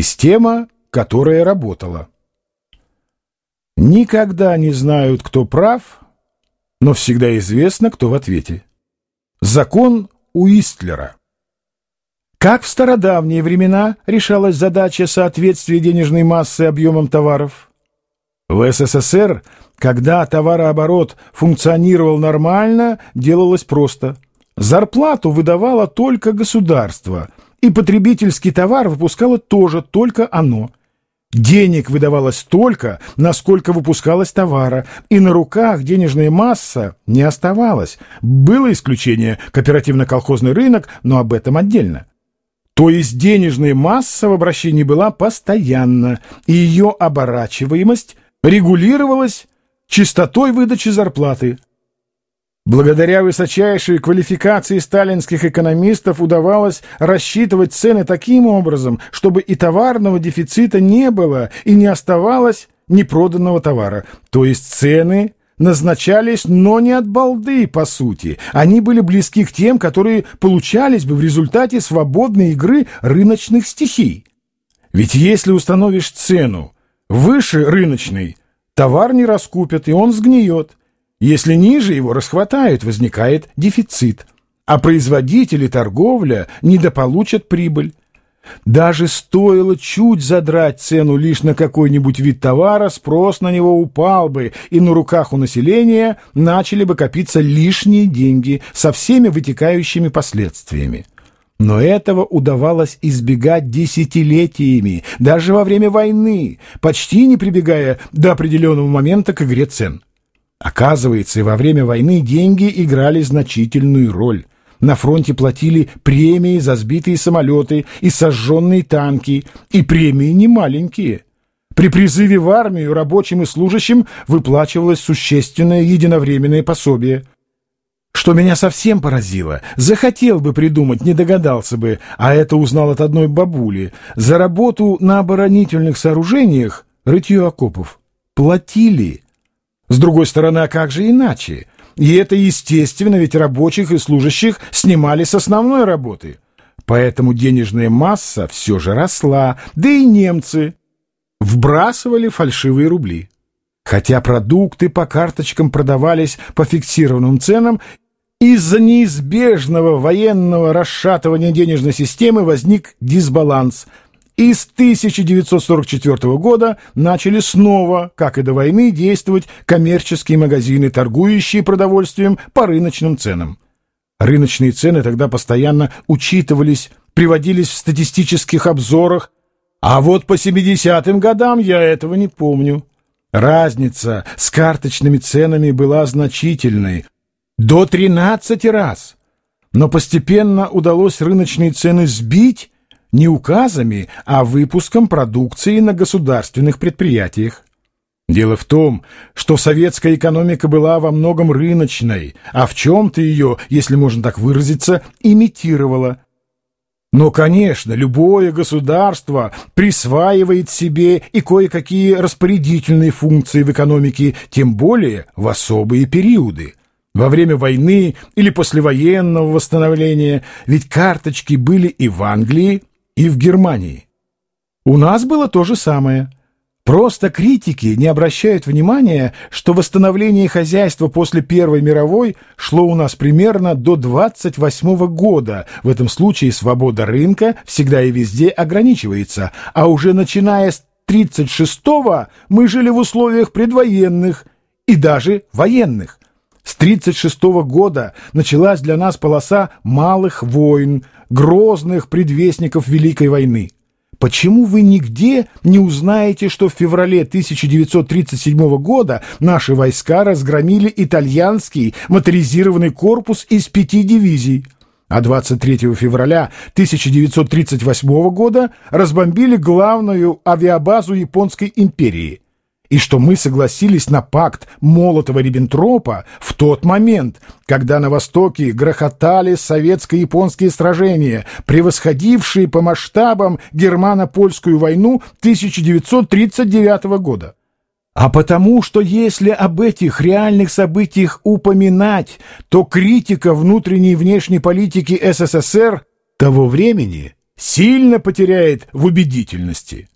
Система, которая работала. Никогда не знают, кто прав, но всегда известно, кто в ответе. Закон Уистлера. Как в стародавние времена решалась задача соответствия денежной массы объемам товаров? В СССР, когда товарооборот функционировал нормально, делалось просто. Зарплату выдавало только государство, и потребительский товар выпускало тоже только оно. Денег выдавалось столько, насколько выпускалось товара, и на руках денежная масса не оставалась. Было исключение – кооперативно-колхозный рынок, но об этом отдельно. То есть денежная масса в обращении была постоянна, и ее оборачиваемость регулировалась частотой выдачи зарплаты. Благодаря высочайшей квалификации сталинских экономистов удавалось рассчитывать цены таким образом, чтобы и товарного дефицита не было, и не оставалось непроданного товара. То есть цены назначались, но не от балды, по сути. Они были близки к тем, которые получались бы в результате свободной игры рыночных стихий. Ведь если установишь цену выше рыночной, товар не раскупят, и он сгниет. Если ниже его расхватают, возникает дефицит, а производители торговля недополучат прибыль. Даже стоило чуть задрать цену лишь на какой-нибудь вид товара, спрос на него упал бы, и на руках у населения начали бы копиться лишние деньги со всеми вытекающими последствиями. Но этого удавалось избегать десятилетиями, даже во время войны, почти не прибегая до определенного момента к игре цен. Оказывается, и во время войны деньги играли значительную роль. На фронте платили премии за сбитые самолеты и сожженные танки, и премии немаленькие. При призыве в армию рабочим и служащим выплачивалось существенное единовременное пособие. Что меня совсем поразило, захотел бы придумать, не догадался бы, а это узнал от одной бабули, за работу на оборонительных сооружениях, рытье окопов, платили – с другой стороны, а как же иначе? И это естественно, ведь рабочих и служащих снимали с основной работы. Поэтому денежная масса все же росла, да и немцы вбрасывали фальшивые рубли. Хотя продукты по карточкам продавались по фиксированным ценам, из-за неизбежного военного расшатывания денежной системы возник дисбаланс – и с 1944 года начали снова, как и до войны, действовать коммерческие магазины, торгующие продовольствием по рыночным ценам. Рыночные цены тогда постоянно учитывались, приводились в статистических обзорах, а вот по 70-м годам я этого не помню. Разница с карточными ценами была значительной, до 13 раз. Но постепенно удалось рыночные цены сбить, не указами, а выпуском продукции на государственных предприятиях. Дело в том, что советская экономика была во многом рыночной, а в чем-то ее, если можно так выразиться, имитировала. Но, конечно, любое государство присваивает себе и кое-какие распорядительные функции в экономике, тем более в особые периоды. Во время войны или послевоенного восстановления, ведь карточки были и в Англии, и в Германии. У нас было то же самое. Просто критики не обращают внимания, что восстановление хозяйства после Первой мировой шло у нас примерно до 28 -го года. В этом случае свобода рынка всегда и везде ограничивается, а уже начиная с 36-го мы жили в условиях предвоенных и даже военных. С 36 -го года началась для нас полоса малых войн, грозных предвестников Великой войны. Почему вы нигде не узнаете, что в феврале 1937 года наши войска разгромили итальянский моторизированный корпус из пяти дивизий, а 23 февраля 1938 года разбомбили главную авиабазу Японской империи – и что мы согласились на пакт Молотова-Риббентропа в тот момент, когда на Востоке грохотали советско-японские сражения, превосходившие по масштабам германо-польскую войну 1939 года. А потому, что если об этих реальных событиях упоминать, то критика внутренней и внешней политики СССР того времени сильно потеряет в убедительности.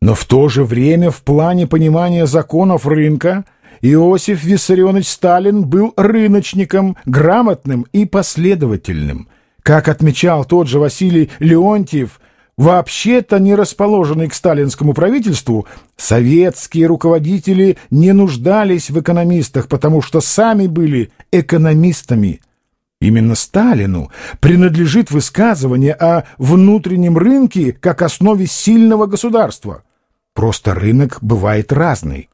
Но в то же время в плане понимания законов рынка Иосиф Виссарионович Сталин был рыночником, грамотным и последовательным. Как отмечал тот же Василий Леонтьев, вообще-то не расположенный к сталинскому правительству, советские руководители не нуждались в экономистах, потому что сами были экономистами. Именно Сталину принадлежит высказывание о внутреннем рынке как основе сильного государства – Просто рынок бывает разный.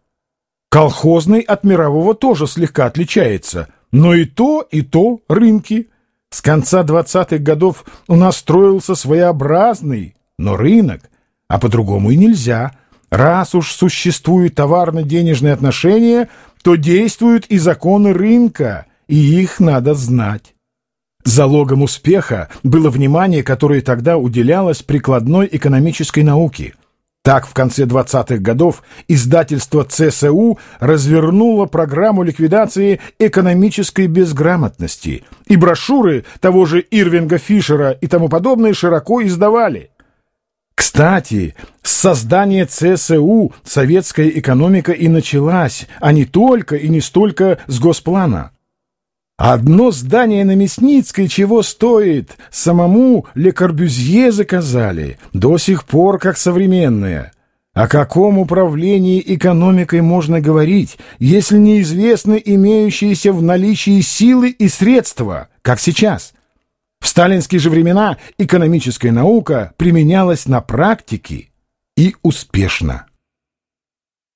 Колхозный от мирового тоже слегка отличается, но и то, и то рынки. С конца 20-х годов у нас строился своеобразный, но рынок, а по-другому и нельзя. Раз уж существуют товарно-денежные отношения, то действуют и законы рынка, и их надо знать. Залогом успеха было внимание, которое тогда уделялось прикладной экономической науке – так, в конце 20-х годов издательство ЦСУ развернуло программу ликвидации экономической безграмотности, и брошюры того же Ирвинга Фишера и тому подобное широко издавали. Кстати, с создания ЦСУ советская экономика и началась, а не только и не столько с госплана. Одно здание на Мясницкой чего стоит? Самому Ле Корбюзье заказали, до сих пор как современное. О каком управлении экономикой можно говорить, если неизвестны имеющиеся в наличии силы и средства, как сейчас? В сталинские же времена экономическая наука применялась на практике и успешно.